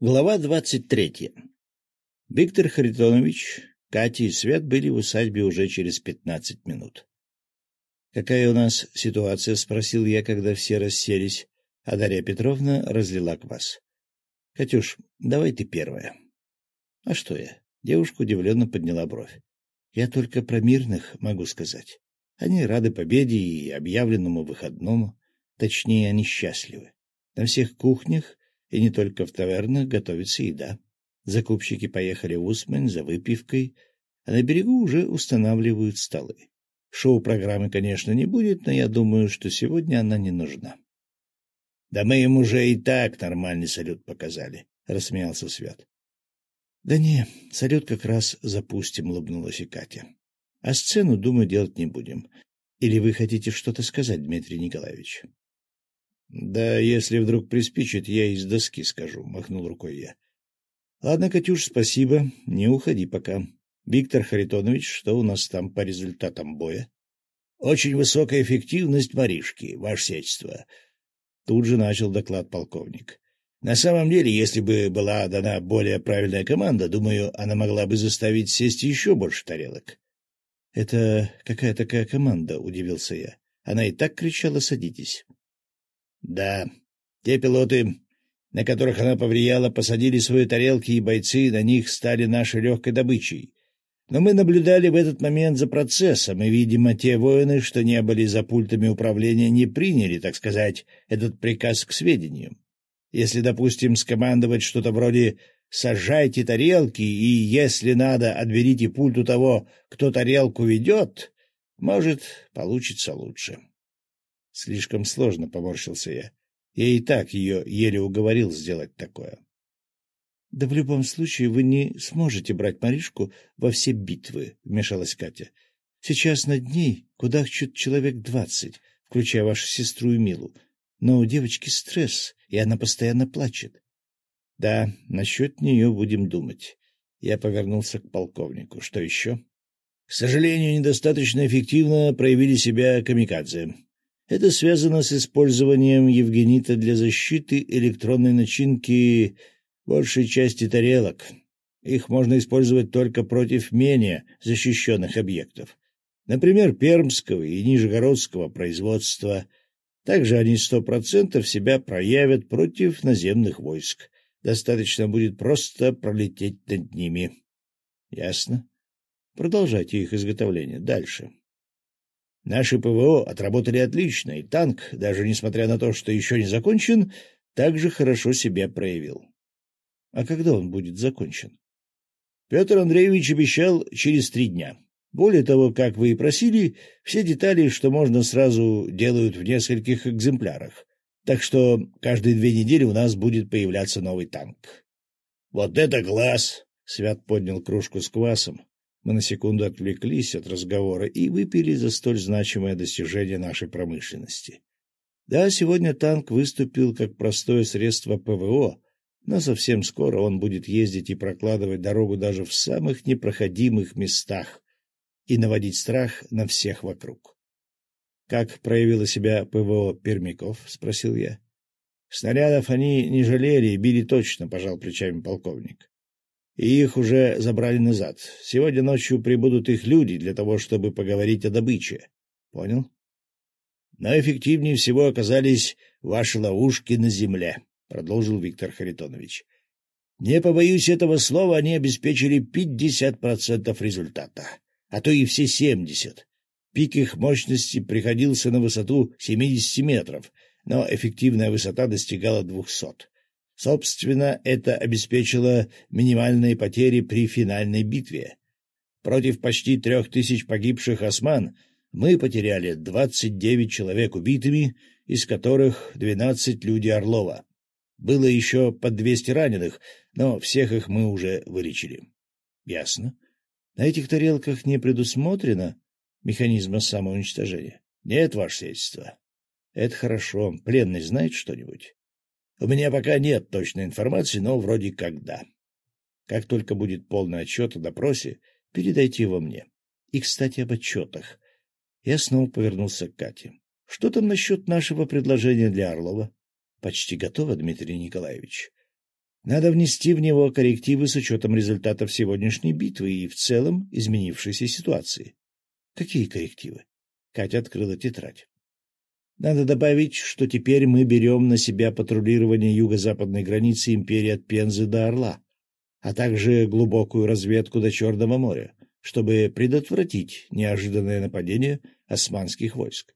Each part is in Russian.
Глава двадцать третья. Виктор Харитонович, Катя и Свет были в усадьбе уже через пятнадцать минут. — Какая у нас ситуация? — спросил я, когда все расселись, а Дарья Петровна разлила квас. — Катюш, давай ты первая. — А что я? Девушка удивленно подняла бровь. — Я только про мирных могу сказать. Они рады победе и объявленному выходному. Точнее, они счастливы. На всех кухнях и не только в тавернах готовится еда. Закупщики поехали в Усмань за выпивкой, а на берегу уже устанавливают столы. Шоу-программы, конечно, не будет, но я думаю, что сегодня она не нужна. — Да мы им уже и так нормальный салют показали, — рассмеялся Свят. — Да не, салют как раз запустим, — улыбнулась и Катя. — А сцену, думаю, делать не будем. Или вы хотите что-то сказать, Дмитрий Николаевич? — Да если вдруг приспичит, я из доски скажу, — махнул рукой я. — Ладно, Катюш, спасибо. Не уходи пока. Виктор Харитонович, что у нас там по результатам боя? — Очень высокая эффективность Маришки, ваше сельство. Тут же начал доклад полковник. На самом деле, если бы была дана более правильная команда, думаю, она могла бы заставить сесть еще больше тарелок. — Это какая такая команда? — удивился я. Она и так кричала «садитесь». Да, те пилоты, на которых она повлияла, посадили свои тарелки, и бойцы на них стали нашей легкой добычей. Но мы наблюдали в этот момент за процессом, и, видимо, те воины, что не были за пультами управления, не приняли, так сказать, этот приказ к сведению. Если, допустим, скомандовать что-то вроде «сажайте тарелки» и, если надо, отберите пульт у того, кто тарелку ведет, может, получится лучше. Слишком сложно, — поморщился я. Я и так ее еле уговорил сделать такое. — Да в любом случае вы не сможете брать Маришку во все битвы, — вмешалась Катя. — Сейчас над ней кудахчут человек двадцать, включая вашу сестру и Милу. Но у девочки стресс, и она постоянно плачет. — Да, насчет нее будем думать. Я повернулся к полковнику. Что еще? — К сожалению, недостаточно эффективно проявили себя камикадзе. Это связано с использованием евгенита для защиты электронной начинки большей части тарелок. Их можно использовать только против менее защищенных объектов, например, пермского и нижегородского производства. Также они сто процентов себя проявят против наземных войск. Достаточно будет просто пролететь над ними. Ясно? Продолжайте их изготовление дальше. Наши ПВО отработали отлично, и танк, даже несмотря на то, что еще не закончен, также хорошо себя проявил. А когда он будет закончен? Петр Андреевич обещал через три дня. Более того, как вы и просили, все детали, что можно, сразу делают в нескольких экземплярах. Так что каждые две недели у нас будет появляться новый танк. — Вот это глаз! — Свят поднял кружку с квасом, мы на секунду отвлеклись от разговора и выпили за столь значимое достижение нашей промышленности. Да, сегодня танк выступил как простое средство ПВО, но совсем скоро он будет ездить и прокладывать дорогу даже в самых непроходимых местах и наводить страх на всех вокруг. — Как проявило себя ПВО Пермяков? — спросил я. — Снарядов они не жалели и били точно, — пожал плечами полковник и их уже забрали назад. Сегодня ночью прибудут их люди для того, чтобы поговорить о добыче. Понял? Но эффективнее всего оказались ваши ловушки на земле, — продолжил Виктор Харитонович. Не побоюсь этого слова, они обеспечили 50% результата, а то и все 70. Пик их мощности приходился на высоту 70 метров, но эффективная высота достигала 200. Собственно, это обеспечило минимальные потери при финальной битве. Против почти трех тысяч погибших осман мы потеряли 29 человек убитыми, из которых 12 люди Орлова. Было еще под 200 раненых, но всех их мы уже вылечили. Ясно. На этих тарелках не предусмотрено механизма самоуничтожения? Нет, ваше сельство. Это хорошо. Пленный знает что-нибудь? У меня пока нет точной информации, но вроде как да. Как только будет полный отчет о допросе, передайте его мне. И, кстати, об отчетах. Я снова повернулся к Кате. Что там насчет нашего предложения для Орлова? Почти готово, Дмитрий Николаевич. Надо внести в него коррективы с учетом результатов сегодняшней битвы и в целом изменившейся ситуации. Какие коррективы? Катя открыла тетрадь. Надо добавить, что теперь мы берем на себя патрулирование юго-западной границы империи от Пензы до Орла, а также глубокую разведку до Черного моря, чтобы предотвратить неожиданное нападение османских войск.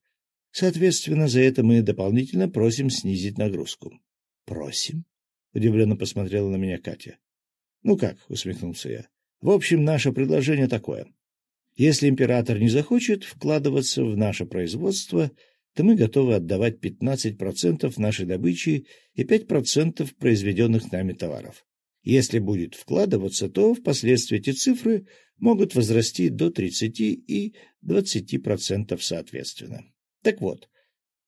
Соответственно, за это мы дополнительно просим снизить нагрузку. — Просим? — удивленно посмотрела на меня Катя. — Ну как, — усмехнулся я. — В общем, наше предложение такое. Если император не захочет вкладываться в наше производство, то мы готовы отдавать 15% нашей добычи и 5% произведенных нами товаров. Если будет вкладываться, то впоследствии эти цифры могут возрасти до 30 и 20% соответственно. Так вот,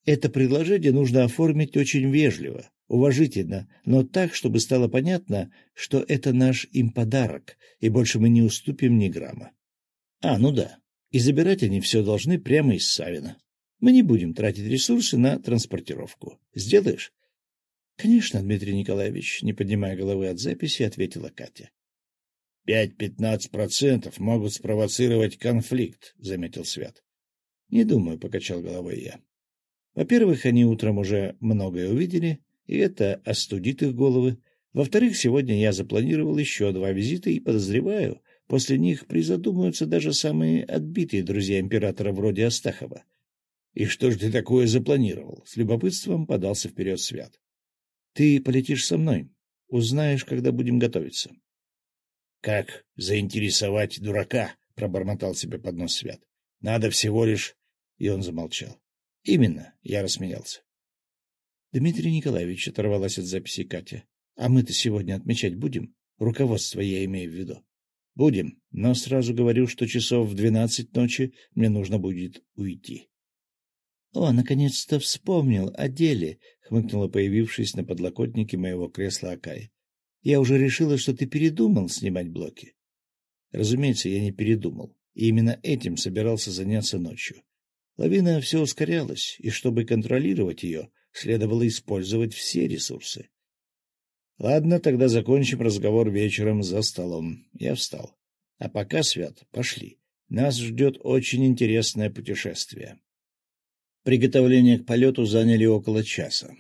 это предложение нужно оформить очень вежливо, уважительно, но так, чтобы стало понятно, что это наш им подарок, и больше мы не уступим ни грамма. А, ну да, и забирать они все должны прямо из Савина. Мы не будем тратить ресурсы на транспортировку. Сделаешь? — Конечно, Дмитрий Николаевич, не поднимая головы от записи, ответила Катя. — Пять-пятнадцать процентов могут спровоцировать конфликт, — заметил Свят. — Не думаю, — покачал головой я. Во-первых, они утром уже многое увидели, и это остудит их головы. Во-вторых, сегодня я запланировал еще два визита и подозреваю, после них призадумаются даже самые отбитые друзья императора вроде Астахова. — И что ж ты такое запланировал? — с любопытством подался вперед Свят. — Ты полетишь со мной. Узнаешь, когда будем готовиться. — Как заинтересовать дурака? — пробормотал себе под нос Свят. — Надо всего лишь... И он замолчал. — Именно, — я рассмеялся. Дмитрий Николаевич оторвалась от записи Катя. — А мы-то сегодня отмечать будем? Руководство я имею в виду. — Будем, но сразу говорю, что часов в двенадцать ночи мне нужно будет уйти. — О, наконец-то вспомнил о деле, — хмыкнула появившись на подлокотнике моего кресла Акай. — Я уже решила, что ты передумал снимать блоки. Разумеется, я не передумал, и именно этим собирался заняться ночью. Лавина все ускорялась, и чтобы контролировать ее, следовало использовать все ресурсы. Ладно, тогда закончим разговор вечером за столом. Я встал. А пока, Свят, пошли. Нас ждет очень интересное путешествие. Приготовления к полету заняли около часа.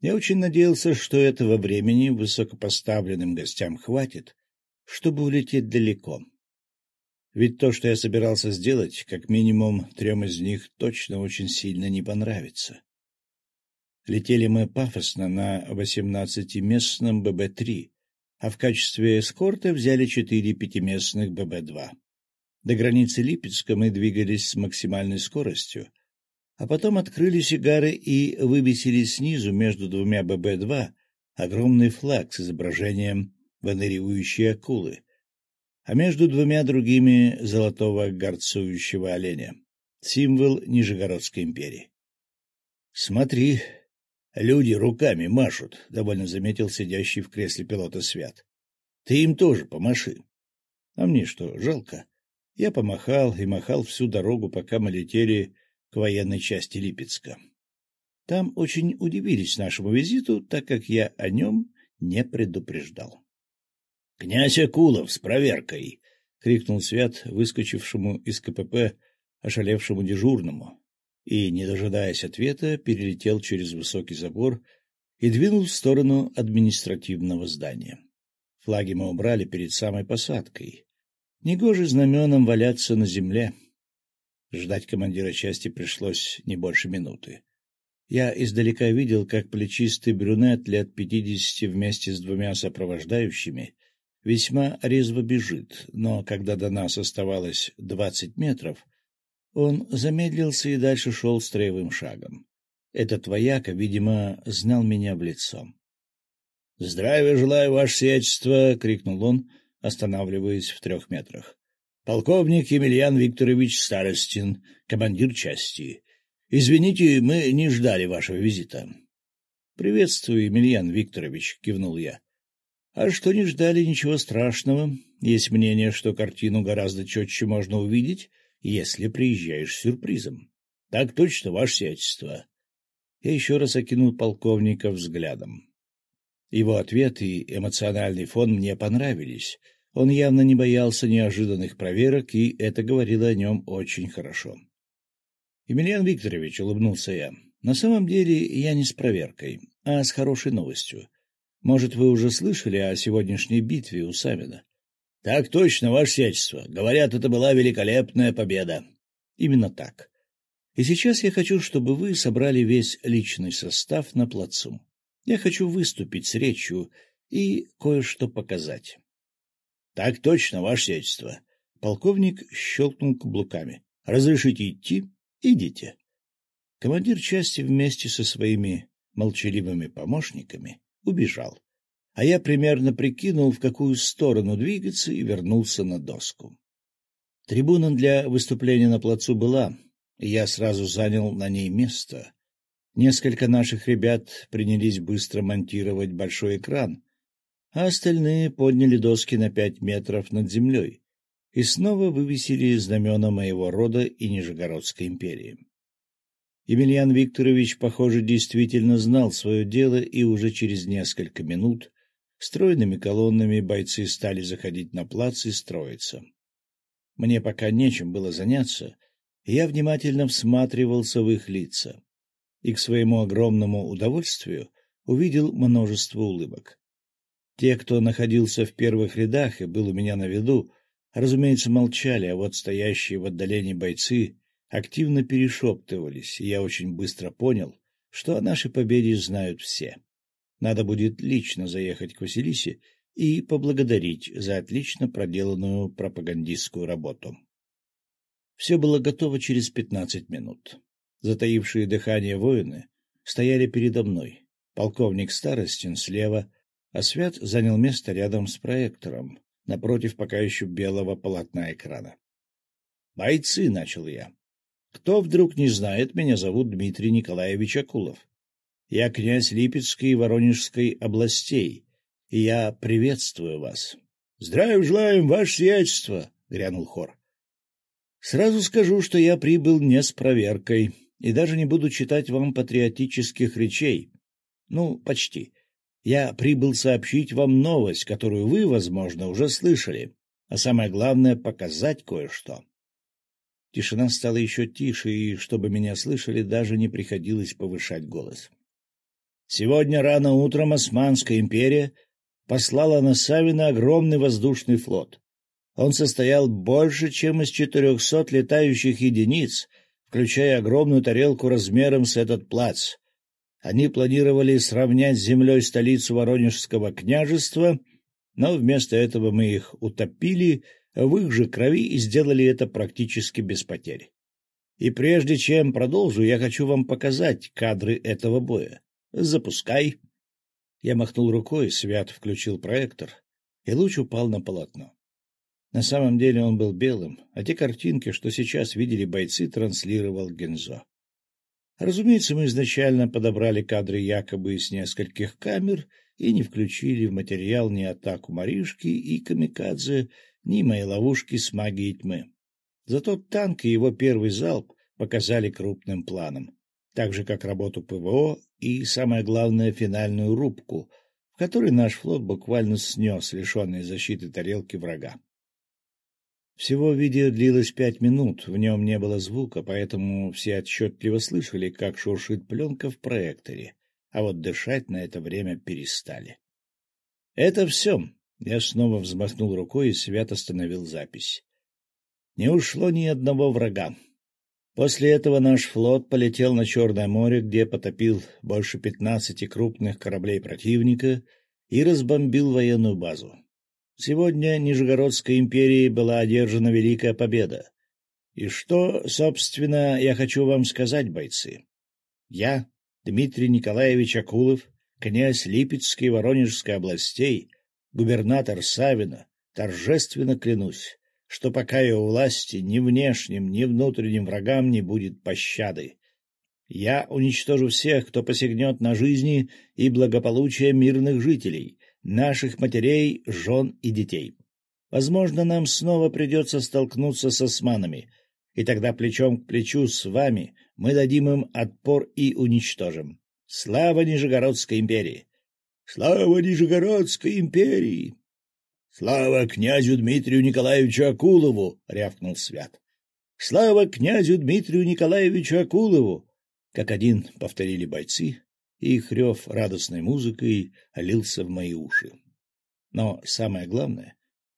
Я очень надеялся, что этого времени высокопоставленным гостям хватит, чтобы улететь далеко. Ведь то, что я собирался сделать, как минимум трем из них точно очень сильно не понравится. Летели мы пафосно на 18-местном ББ-3, а в качестве эскорта взяли четыре пятиместных ББ-2. До границы Липецка мы двигались с максимальной скоростью, а потом открыли сигары и вывесили снизу между двумя ББ-2 огромный флаг с изображением выныривающей акулы — а между двумя другими — золотого горцующего оленя, символ Нижегородской империи. — Смотри, люди руками машут, — довольно заметил сидящий в кресле пилота Свят. — Ты им тоже помаши. — А мне что, жалко? Я помахал и махал всю дорогу, пока мы летели к военной части Липецка. Там очень удивились нашему визиту, так как я о нем не предупреждал. — Князь Акулов с проверкой! — крикнул Свят, выскочившему из КПП, ошалевшему дежурному, и, не дожидаясь ответа, перелетел через высокий забор и двинул в сторону административного здания. Флаги мы убрали перед самой посадкой. Негоже знаменам валяться на земле. Ждать командира части пришлось не больше минуты. Я издалека видел, как плечистый брюнет лет пятидесяти вместе с двумя сопровождающими весьма резво бежит, но когда до нас оставалось двадцать метров, он замедлился и дальше шел строевым шагом. Этот вояка, видимо, знал меня в лицо. — Здравия желаю, ваше сиятельство! — крикнул он, останавливаясь в трех метрах. — Полковник Емельян Викторович Старостин, командир части. Извините, мы не ждали вашего визита. — Приветствую, Емельян Викторович, — кивнул я. А что не ждали ничего страшного. Есть мнение, что картину гораздо четче можно увидеть, если приезжаешь с сюрпризом. Так точно, ваше сиятельство. Я еще раз окинул полковника взглядом. Его ответ и эмоциональный фон мне понравились. Он явно не боялся неожиданных проверок, и это говорило о нем очень хорошо. — Емельян Викторович, — улыбнулся я, — на самом деле я не с проверкой, а с хорошей новостью. Может, вы уже слышали о сегодняшней битве у Самина? — Так точно, ваше сечество. Говорят, это была великолепная победа. — Именно так. И сейчас я хочу, чтобы вы собрали весь личный состав на плацу. Я хочу выступить с речью и кое-что показать. — Так точно, ваше сечество. Полковник щелкнул каблуками. — Разрешите идти? Идите. Командир части вместе со своими молчаливыми помощниками убежал, а я примерно прикинул, в какую сторону двигаться, и вернулся на доску. Трибуна для выступления на плацу была, и я сразу занял на ней место. Несколько наших ребят принялись быстро монтировать большой экран, а остальные подняли доски на пять метров над землей и снова вывесили знамена моего рода и Нижегородской империи. Емельян Викторович, похоже, действительно знал свое дело, и уже через несколько минут стройными колоннами бойцы стали заходить на плац и строиться. Мне пока нечем было заняться, и я внимательно всматривался в их лица. И к своему огромному удовольствию увидел множество улыбок. Те, кто находился в первых рядах и был у меня на виду, разумеется, молчали, а вот стоящие в отдалении бойцы активно перешептывались, и я очень быстро понял, что о нашей победе знают все. Надо будет лично заехать к Василисе и поблагодарить за отлично проделанную пропагандистскую работу. Все было готово через пятнадцать минут. Затаившие дыхание воины стояли передо мной. Полковник Старостин слева, а Свят занял место рядом с проектором, напротив пока еще белого полотна экрана. «Бойцы!» — начал я. Кто вдруг не знает, меня зовут Дмитрий Николаевич Акулов. Я князь Липецкой и Воронежской областей, и я приветствую вас. — Здравия желаем, ваше сиятельство! — грянул хор. — Сразу скажу, что я прибыл не с проверкой и даже не буду читать вам патриотических речей. Ну, почти. Я прибыл сообщить вам новость, которую вы, возможно, уже слышали, а самое главное — показать кое-что. Тишина стала еще тише, и, чтобы меня слышали, даже не приходилось повышать голос. Сегодня рано утром Османская империя послала на Савина огромный воздушный флот. Он состоял больше, чем из четырехсот летающих единиц, включая огромную тарелку размером с этот плац. Они планировали сравнять с землей столицу Воронежского княжества, но вместо этого мы их утопили — в их же крови и сделали это практически без потерь. И прежде чем продолжу, я хочу вам показать кадры этого боя. Запускай. Я махнул рукой, Свят включил проектор, и луч упал на полотно. На самом деле он был белым, а те картинки, что сейчас видели бойцы, транслировал Гензо. Разумеется, мы изначально подобрали кадры якобы с нескольких камер и не включили в материал ни атаку Маришки и Камикадзе, ни мои ловушки с магией тьмы. Зато танк и его первый залп показали крупным планом, так же, как работу ПВО и, самое главное, финальную рубку, в которой наш флот буквально снес лишенные защиты тарелки врага. Всего видео длилось пять минут, в нем не было звука, поэтому все отчетливо слышали, как шуршит пленка в проекторе, а вот дышать на это время перестали. — Это все, я снова взмахнул рукой, и Свят остановил запись. Не ушло ни одного врага. После этого наш флот полетел на Черное море, где потопил больше пятнадцати крупных кораблей противника и разбомбил военную базу. Сегодня Нижегородской империи была одержана великая победа. И что, собственно, я хочу вам сказать, бойцы? Я, Дмитрий Николаевич Акулов, князь Липецкой и Воронежской областей — губернатор Савина, торжественно клянусь, что пока я у власти ни внешним, ни внутренним врагам не будет пощады. Я уничтожу всех, кто посягнет на жизни и благополучие мирных жителей, наших матерей, жен и детей. Возможно, нам снова придется столкнуться с османами, и тогда плечом к плечу с вами мы дадим им отпор и уничтожим. Слава Нижегородской империи! Слава Нижегородской империи! Слава князю Дмитрию Николаевичу Акулову! — рявкнул Свят. Слава князю Дмитрию Николаевичу Акулову! Как один повторили бойцы, и их рев радостной музыкой лился в мои уши. Но самое главное,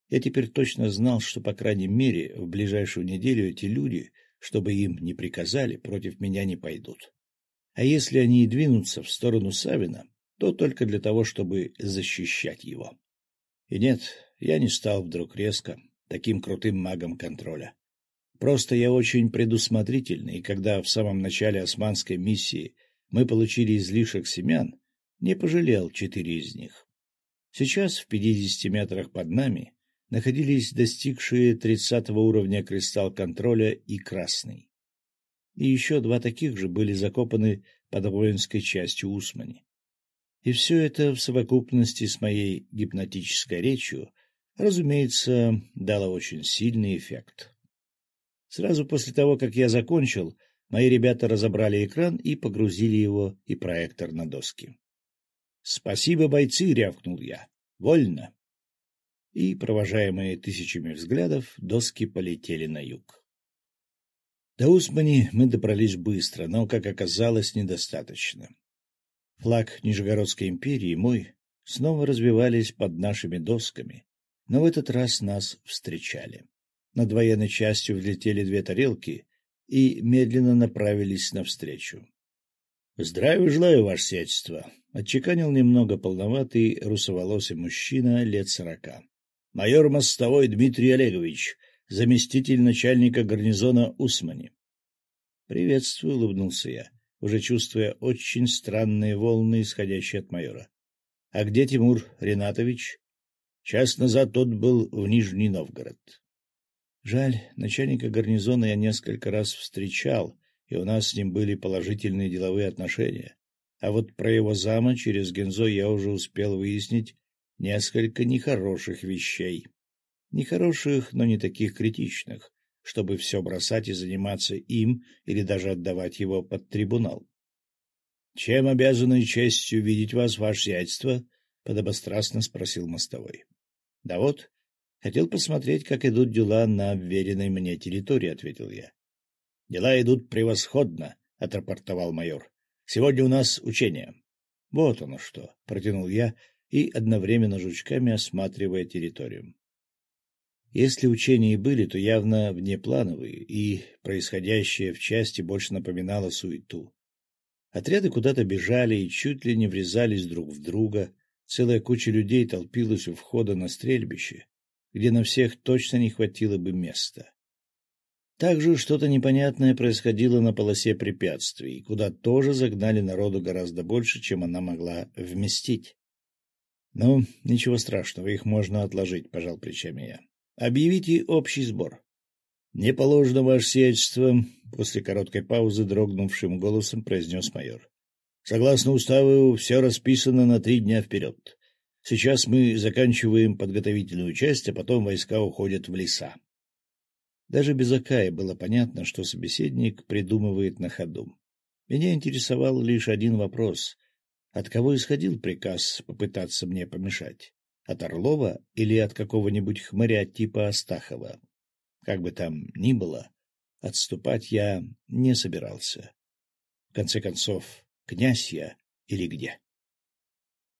я теперь точно знал, что, по крайней мере, в ближайшую неделю эти люди, чтобы им не приказали, против меня не пойдут. А если они и двинутся в сторону Савина, то только для того, чтобы защищать его. И нет, я не стал вдруг резко таким крутым магом контроля. Просто я очень предусмотрительный, и когда в самом начале османской миссии мы получили излишек семян, не пожалел четыре из них. Сейчас в пятидесяти метрах под нами находились достигшие тридцатого уровня кристалл контроля и красный. И еще два таких же были закопаны под воинской частью Усмани. И все это в совокупности с моей гипнотической речью, разумеется, дало очень сильный эффект. Сразу после того, как я закончил, Мои ребята разобрали экран и погрузили его и проектор на доски. — Спасибо, бойцы! — рявкнул я. — Вольно! И, провожаемые тысячами взглядов, доски полетели на юг. До Усмани мы добрались быстро, но, как оказалось, недостаточно. Флаг Нижегородской империи мой снова развивались под нашими досками, но в этот раз нас встречали. Над военной частью взлетели две тарелки и медленно направились навстречу. — Здравия желаю, ваше сиятельство! — отчеканил немного полноватый русоволосый мужчина лет сорока. — Майор Мостовой Дмитрий Олегович, заместитель начальника гарнизона Усмани. — Приветствую, — улыбнулся я, уже чувствуя очень странные волны, исходящие от майора. — А где Тимур Ренатович? Час назад тот был в Нижний Новгород. Жаль, начальника гарнизона я несколько раз встречал, и у нас с ним были положительные деловые отношения. А вот про его зама через Гензо я уже успел выяснить несколько нехороших вещей. Нехороших, но не таких критичных, чтобы все бросать и заниматься им или даже отдавать его под трибунал. — Чем обязаны честью видеть вас, ваше сиятельство? — подобострастно спросил мостовой. — Да вот, Хотел посмотреть, как идут дела на обверенной мне территории, — ответил я. — Дела идут превосходно, — отрапортовал майор. — Сегодня у нас учение. — Вот оно что, — протянул я и одновременно жучками осматривая территорию. Если учения и были, то явно внеплановые, и происходящее в части больше напоминало суету. Отряды куда-то бежали и чуть ли не врезались друг в друга, целая куча людей толпилась у входа на стрельбище, где на всех точно не хватило бы места. Также что-то непонятное происходило на полосе препятствий, куда тоже загнали народу гораздо больше, чем она могла вместить. — Ну, ничего страшного, их можно отложить, — пожал плечами я. — Объявите общий сбор. — Не положено, ваше сиятельство, — после короткой паузы дрогнувшим голосом произнес майор. — Согласно уставу, все расписано на три дня вперед. Сейчас мы заканчиваем подготовительную часть, а потом войска уходят в леса. Даже без Акая было понятно, что собеседник придумывает на ходу. Меня интересовал лишь один вопрос. От кого исходил приказ попытаться мне помешать? От Орлова или от какого-нибудь хмыря типа Астахова? Как бы там ни было, отступать я не собирался. В конце концов, князь я или где?